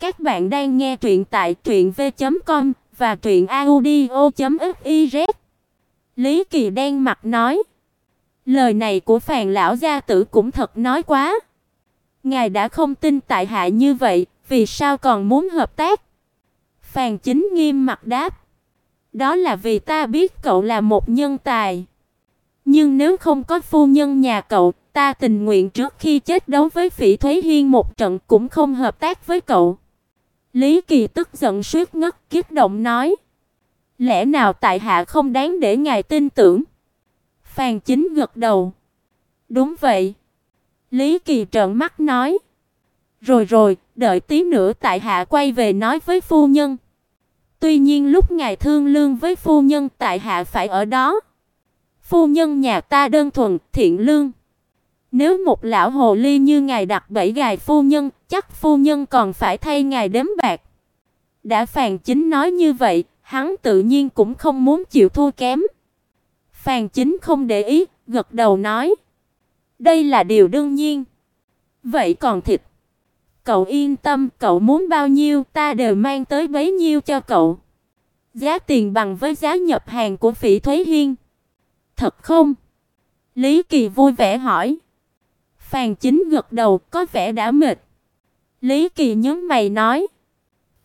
Các bạn đang nghe truyện tại truyệnv.com và truyệnaudio.fiz. Lý Kỳ đen mặt nói: "Lời này của Phàn lão gia tử cũng thật nói quá. Ngài đã không tin tại hạ như vậy, vì sao còn muốn hợp tác?" Phàn Chính nghiêm mặt đáp: "Đó là vì ta biết cậu là một nhân tài." Nhưng nếu không có phu nhân nhà cậu, ta tình nguyện trước khi chết đấu với Phỉ Thúy Hiên một trận cũng không hợp tác với cậu. Lý Kỳ tức giận suýt ngất, kích động nói: "Lẽ nào tại hạ không đáng để ngài tin tưởng?" Phan Chính gật đầu. "Đúng vậy." Lý Kỳ trợn mắt nói: "Rồi rồi, đợi tí nữa tại hạ quay về nói với phu nhân." Tuy nhiên lúc ngài thương lương với phu nhân, tại hạ phải ở đó. Phu nhân nhà ta đơn thuần, thiện lương. Nếu một lão hồ ly như ngài đặt bẫy gài phu nhân, chắc phu nhân còn phải thay ngài đếm bạc. Đã Phàn Chính nói như vậy, hắn tự nhiên cũng không muốn chịu thua kém. Phàn Chính không để ý, gật đầu nói: "Đây là điều đương nhiên." "Vậy còn thịt?" "Cậu yên tâm, cậu muốn bao nhiêu, ta đều mang tới bấy nhiêu cho cậu." Giá tiền bằng với giá nhập hàng của Phỉ Thúy Hiên. "Thật không?" Lý Kỳ vui vẻ hỏi. Phàn Chính gật đầu, có vẻ đã mệt. Lý Kỳ nhớ mày nói: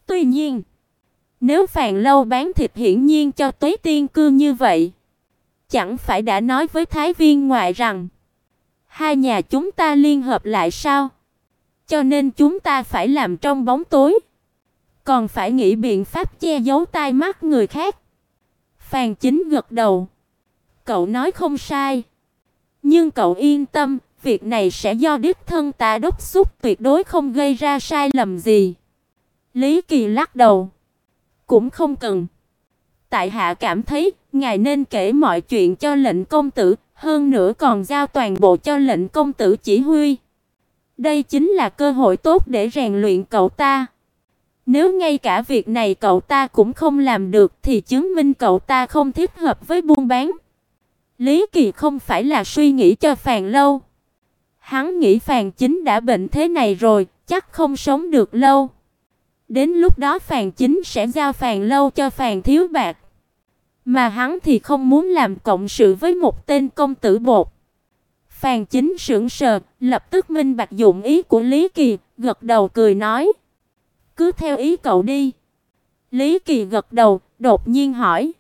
"Tuy nhiên, nếu Phàn lâu bán thịt hiển nhiên cho Tuế Tiên cư như vậy, chẳng phải đã nói với Thái viên ngoại rằng hai nhà chúng ta liên hợp lại sao? Cho nên chúng ta phải làm trong bóng tối, còn phải nghĩ biện pháp che giấu tai mắt người khác." Phàn Chính gật đầu. "Cậu nói không sai, nhưng cậu yên tâm, việc này sẽ do đích thân ta đốc thúc tuyệt đối không gây ra sai lầm gì." Lý Kỳ lắc đầu. "Cũng không cần. Tại hạ cảm thấy ngài nên kể mọi chuyện cho lệnh công tử, hơn nữa còn giao toàn bộ cho lệnh công tử chỉ huy. Đây chính là cơ hội tốt để rèn luyện cậu ta." Nếu ngay cả việc này cậu ta cũng không làm được thì chứng minh cậu ta không thích hợp với buôn bán. Lý Kỳ không phải là suy nghĩ cho Phàn Lâu. Hắn nghĩ Phàn Chính đã bệnh thế này rồi, chắc không sống được lâu. Đến lúc đó Phàn Chính sẽ giao Phàn Lâu cho Phàn Thiếu Bạc. Mà hắn thì không muốn làm cộng sự với một tên công tử bột. Phàn Chính sững sờ, lập tức minh bạch dụng ý của Lý Kỳ, gật đầu cười nói: "Cứ theo ý cậu đi." Lý Kỳ gật đầu, đột nhiên hỏi: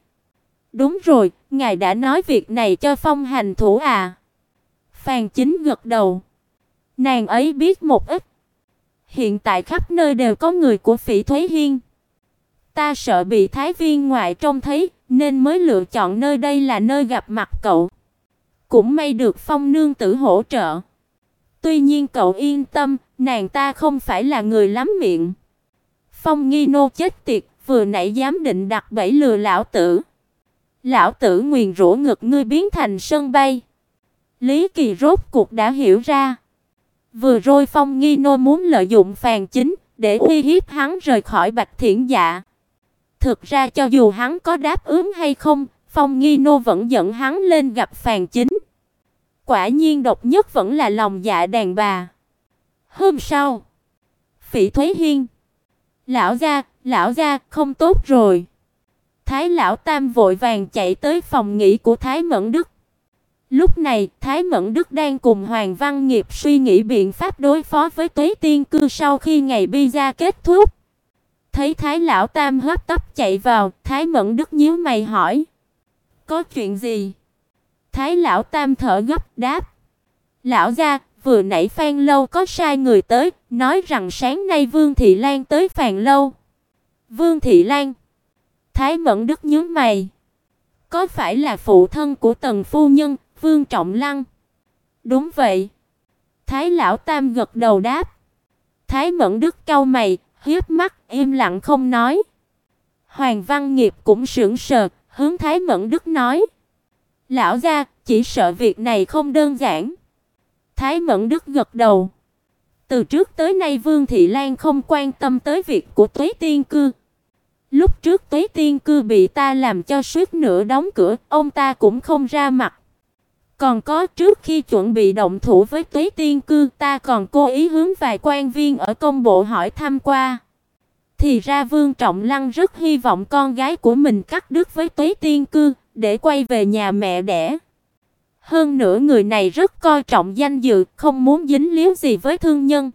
"Đúng rồi, ngài đã nói việc này cho Phong hành thủ à?" Phàn Chính gật đầu. Nàng ấy biết một ít. Hiện tại khắp nơi đều có người của Phỉ Thúy Hiên. Ta sợ bị Thái viên ngoại trông thấy, nên mới lựa chọn nơi đây là nơi gặp mặt cậu. Cũng may được Phong nương tử hỗ trợ. Tuy nhiên cậu yên tâm, nàng ta không phải là người lắm miệng. Phong Nghi nô chết tiệt, vừa nãy dám định đặt bẫy lừa lão tử. Lão tử nguyền rủa ngực ngươi biến thành sân bay. Lý Kỳ rốt cuộc đã hiểu ra. Vừa rồi Phong Nghi Nô muốn lợi dụng Phàn Chính để uy hiếp hắn rời khỏi Bạch Thiển Dạ. Thực ra cho dù hắn có đáp ứng hay không, Phong Nghi Nô vẫn dẫn hắn lên gặp Phàn Chính. Quả nhiên độc nhất vẫn là lòng dạ đàn bà. Hôm sau, Phỉ Thúy Hiên, lão gia, lão gia, không tốt rồi. Thái lão tam vội vàng chạy tới phòng nghỉ của Thái Mẫn Đức. Lúc này, Thái Mẫn Đức đang cùng Hoàng Văn Nghiệp suy nghĩ biện pháp đối phó với Tuế Tiên cư sau khi ngày bi ra kết thúc. Thấy Thái lão tam hấp tấp chạy vào, Thái Mẫn Đức nhíu mày hỏi: "Có chuyện gì?" Thái lão tam thở gấp đáp: "Lão gia, vừa nãy Phan lâu có sai người tới, nói rằng sáng nay Vương thị Lan tới Phàn lâu." Vương thị Lan? Thái Mẫn Đức nhíu mày. Có phải là phụ thân của Tần phu nhân, Vương Trọng Lăng. Đúng vậy. Thái lão tam gật đầu đáp. Thái Mẫn Đức cau mày, hiếp mắt, im lặng không nói. Hoàng Văn Nghiệp cũng sững sờ, hướng Thái Mẫn Đức nói: "Lão gia, chỉ sợ việc này không đơn giản." Thái Mẫn Đức gật đầu. Từ trước tới nay Vương Thị Lan không quan tâm tới việc của Tuế Tiên cư. Lúc trước Tuế Tiên cư bị ta làm cho suýt nữa đóng cửa, ông ta cũng không ra mặt. Còn có trước khi chuẩn bị động thủ với Tuế Tiên cư, ta còn cố ý hướng vài quan viên ở công bộ hỏi thăm qua. Thì ra Vương Trọng Lăng rất hy vọng con gái của mình cắt đứt với Tuế Tiên Cư để quay về nhà mẹ đẻ. Hơn nữa người này rất coi trọng danh dự, không muốn dính líu gì với thương nhân.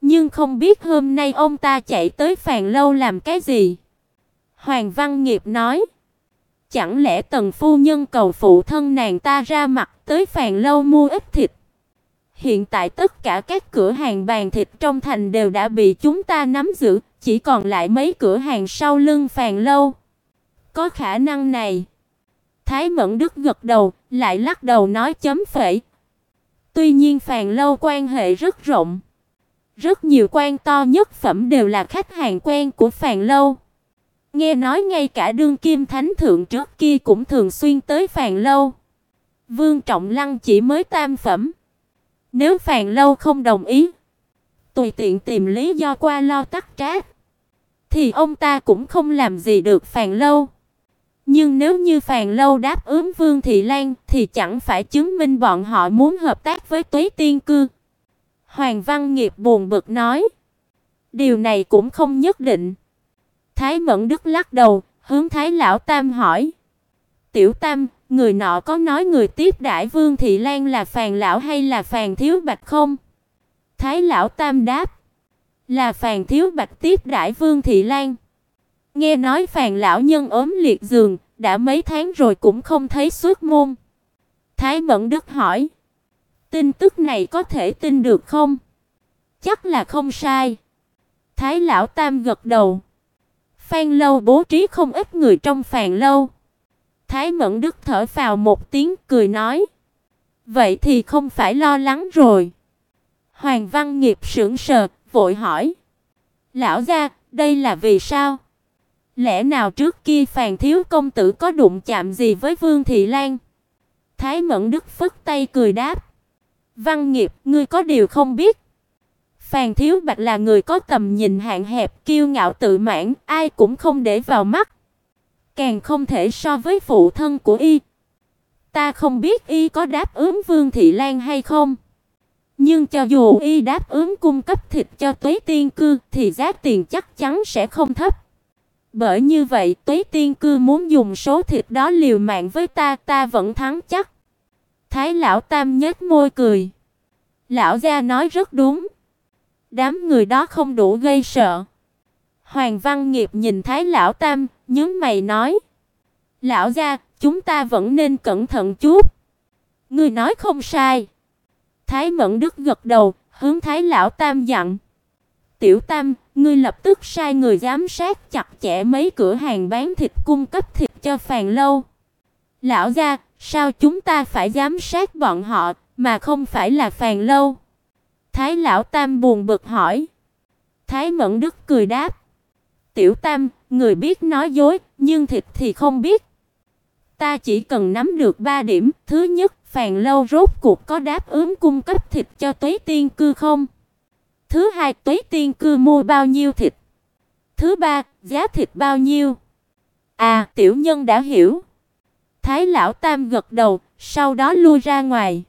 Nhưng không biết hôm nay ông ta chạy tới Phàn lâu làm cái gì. Hoàng Văn Nghiệp nói: Chẳng lẽ Tần phu nhân cầu phụ thân nàng ta ra mặt tới Phàn lâu mua ít thịt? Hiện tại tất cả các cửa hàng bàn thịt trong thành đều đã bị chúng ta nắm giữ, chỉ còn lại mấy cửa hàng sau lưng Phàn lâu. Có khả năng này. Thái Mẫn Đức gật đầu, lại lắc đầu nói chấm phẩy. Tuy nhiên Phàn lâu quan hệ rất rộng. Rất nhiều quan to nhất phẩm đều là khách hàng quen của Phàn lâu. Nghe nói ngay cả đương kim thánh thượng trước kia cũng thường xuyên tới Phàn lâu. Vương Trọng Lăng chỉ mới tam phẩm. Nếu Phàn lâu không đồng ý, tùy tiện tìm lý do qua lo tắc trách, thì ông ta cũng không làm gì được Phàn lâu. Nhưng nếu như Phàn lâu đáp ứng Vương Thị Lan thì chẳng phải chứng minh bọn họ muốn hợp tác với Tuế Tiên Cư. Hoàng Văn Nghiệp buồn bực nói, điều này cũng không nhất định. Thái Mẫn Đức lắc đầu, hướng Thái lão Tam hỏi: "Tiểu Tam, người nọ có nói người tiếp đãi Vương Thị Lan là Phàn lão hay là Phàn Thiếu Bạch không?" Thái lão Tam đáp: "Là Phàn Thiếu Bạch tiếp đãi Vương Thị Lan." Nghe nói Phàn lão nhân ốm liệt giường, đã mấy tháng rồi cũng không thấy xuất môn. Thái Mẫn Đức hỏi: "Tin tức này có thể tin được không?" "Chắc là không sai." Thái lão Tam gật đầu. Phan lâu bố trí không ít người trong phàn lâu. Thái Mẫn Đức thở phào một tiếng cười nói: "Vậy thì không phải lo lắng rồi." Hoàng Văn Nghiệp sững sờ, vội hỏi: "Lão gia, đây là vì sao?" Lẽ nào trước kia Phàn thiếu công tử có đụng chạm gì với Vương thị Lan? Thái Mẫn Đức phất tay cười đáp: "Văn Nghiệp, ngươi có điều không biết, Phàn Thiếu Bạch là người có tầm nhìn hạn hẹp, kiêu ngạo tự mãn, ai cũng không để vào mắt. Càng không thể so với phụ thân của y. Ta không biết y có đáp ứng Vương Thị Lan hay không. Nhưng cho dù y đáp ứng cung cấp thịt cho Tuế Tiên Cư thì giá tiền chắc chắn sẽ không thấp. Bởi như vậy, Tuế Tiên Cư muốn dùng số thịt đó liều mạng với ta, ta vẫn thắng chắc. Thái lão Tam nhếch môi cười. Lão gia nói rất đúng. Đám người đó không đủ gây sợ. Hoàng Văn Nghiệp nhìn Thái lão tam, nhướng mày nói: "Lão gia, chúng ta vẫn nên cẩn thận chút." Ngươi nói không sai. Thái Mẫn Đức gật đầu, hướng Thái lão tam dặn: "Tiểu Tam, ngươi lập tức sai người giám sát chặt chẽ mấy cửa hàng bán thịt cung cấp thịt cho Phàn lâu." "Lão gia, sao chúng ta phải giám sát bọn họ mà không phải là Phàn lâu?" Thái lão tam buồn bực hỏi. Thái Mẫn Đức cười đáp: "Tiểu Tam, người biết nói dối, nhưng thịt thì không biết. Ta chỉ cần nắm được 3 điểm, thứ nhất, Phàn lâu rốt cuộc có đáp ứng cung cấp thịt cho Tuế Tiên cư không? Thứ hai, Tuế Tiên cư mua bao nhiêu thịt? Thứ ba, giá thịt bao nhiêu?" À, tiểu nhân đã hiểu. Thái lão tam gật đầu, sau đó lui ra ngoài.